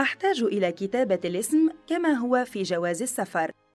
أحتاج إلى كتابة الاسم كما هو في جواز السفر.